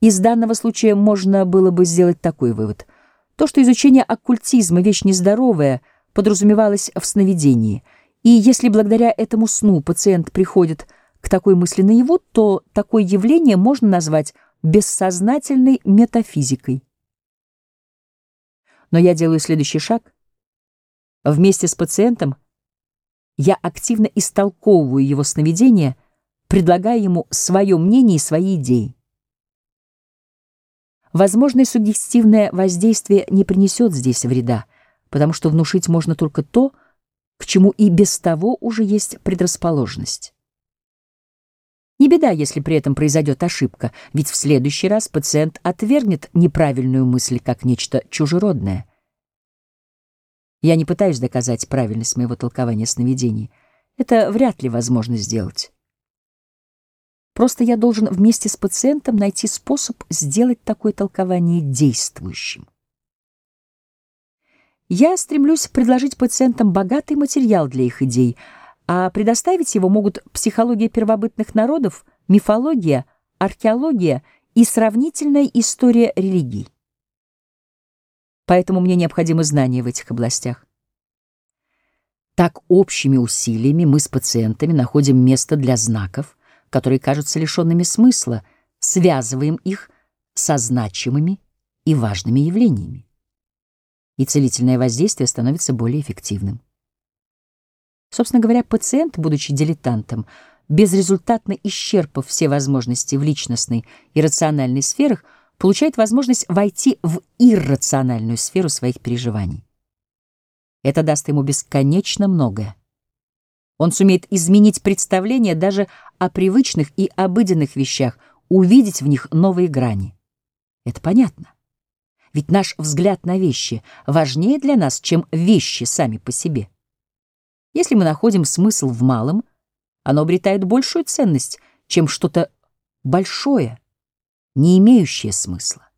Из данного случая можно было бы сделать такой вывод. То, что изучение оккультизма — вещь нездоровая, подразумевалось в сновидении. И если благодаря этому сну пациент приходит к такой мысли наяву, то такое явление можно назвать бессознательной метафизикой. Но я делаю следующий шаг. Вместе с пациентом я активно истолковываю его сновидения, предлагая ему свое мнение и свои идеи. Возможное суггестивное воздействие не принесет здесь вреда, потому что внушить можно только то, к чему и без того уже есть предрасположенность. Не беда, если при этом произойдет ошибка, ведь в следующий раз пациент отвергнет неправильную мысль как нечто чужеродное. Я не пытаюсь доказать правильность моего толкования сновидений. Это вряд ли возможно сделать. Просто я должен вместе с пациентом найти способ сделать такое толкование действующим. Я стремлюсь предложить пациентам богатый материал для их идей, а предоставить его могут психология первобытных народов, мифология, археология и сравнительная история религий. Поэтому мне необходимы знания в этих областях. Так общими усилиями мы с пациентами находим место для знаков, которые кажутся лишенными смысла, связываем их со значимыми и важными явлениями. И целительное воздействие становится более эффективным. Собственно говоря, пациент, будучи дилетантом, безрезультатно исчерпав все возможности в личностной и рациональной сферах, получает возможность войти в иррациональную сферу своих переживаний. Это даст ему бесконечно многое. Он сумеет изменить представление даже о привычных и обыденных вещах, увидеть в них новые грани. Это понятно. Ведь наш взгляд на вещи важнее для нас, чем вещи сами по себе. Если мы находим смысл в малом, оно обретает большую ценность, чем что-то большое, не имеющее смысла.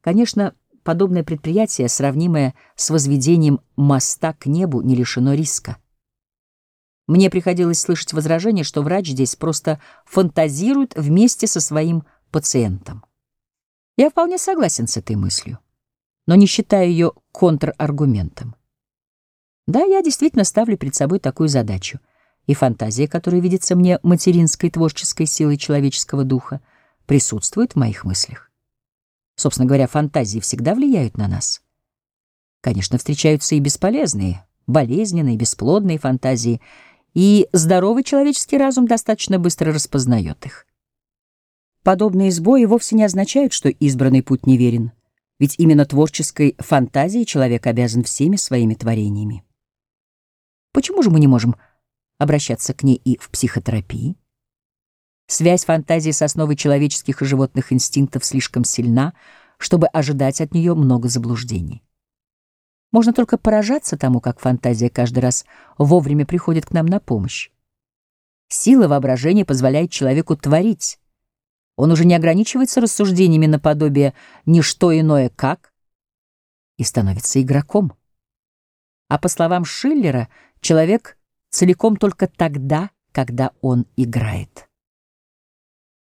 Конечно, подобное предприятие, сравнимое с возведением моста к небу, не лишено риска. Мне приходилось слышать возражение, что врач здесь просто фантазирует вместе со своим пациентом. Я вполне согласен с этой мыслью, но не считаю ее контраргументом. Да, я действительно ставлю перед собой такую задачу, и фантазия, которая видится мне материнской творческой силой человеческого духа, присутствует в моих мыслях. Собственно говоря, фантазии всегда влияют на нас. Конечно, встречаются и бесполезные, болезненные, бесплодные фантазии — и здоровый человеческий разум достаточно быстро распознает их. Подобные сбои вовсе не означают, что избранный путь неверен, ведь именно творческой фантазии человек обязан всеми своими творениями. Почему же мы не можем обращаться к ней и в психотерапии? Связь фантазии с основой человеческих и животных инстинктов слишком сильна, чтобы ожидать от нее много заблуждений. Можно только поражаться тому, как фантазия каждый раз вовремя приходит к нам на помощь. Сила воображения позволяет человеку творить. Он уже не ограничивается рассуждениями наподобие «ничто иное как» и становится игроком. А по словам Шиллера, человек целиком только тогда, когда он играет.